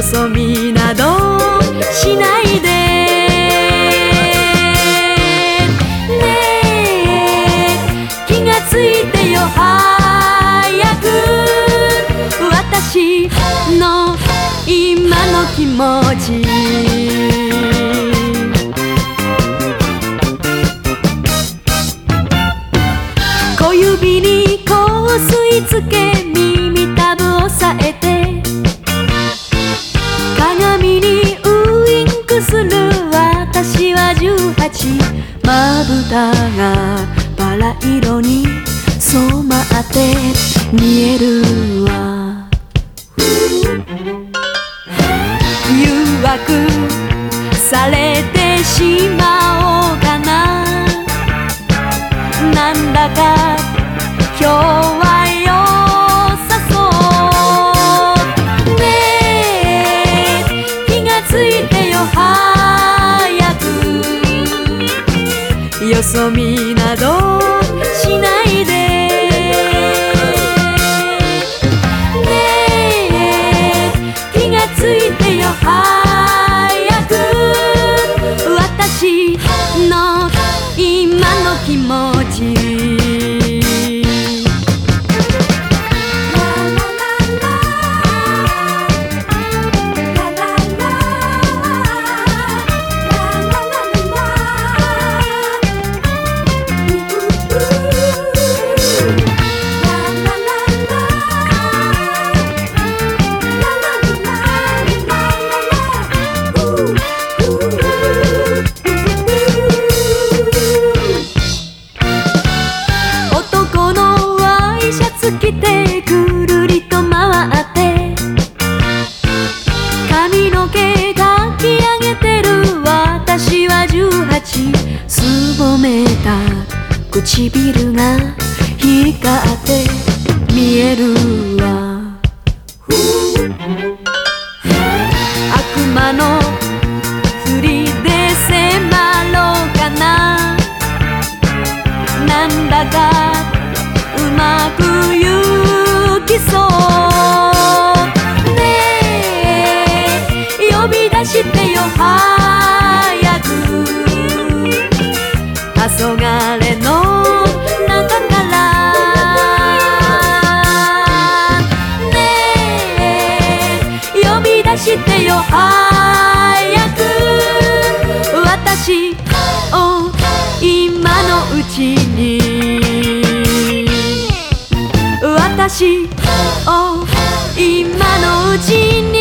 よそ見などしないで。ねえ気がついてよ早く。私の今の気持ち。小指に香水つけぶたがバラ色に染まって見えるわ。誘惑されてしまう。くよ唇が光って見えるわ。悪魔のふりで迫ろうかな。なんだかうまくゆきそう。ねえ呼び出してよ早く。黄昏。してよ早く。私を今のうちに。私を今のうちに。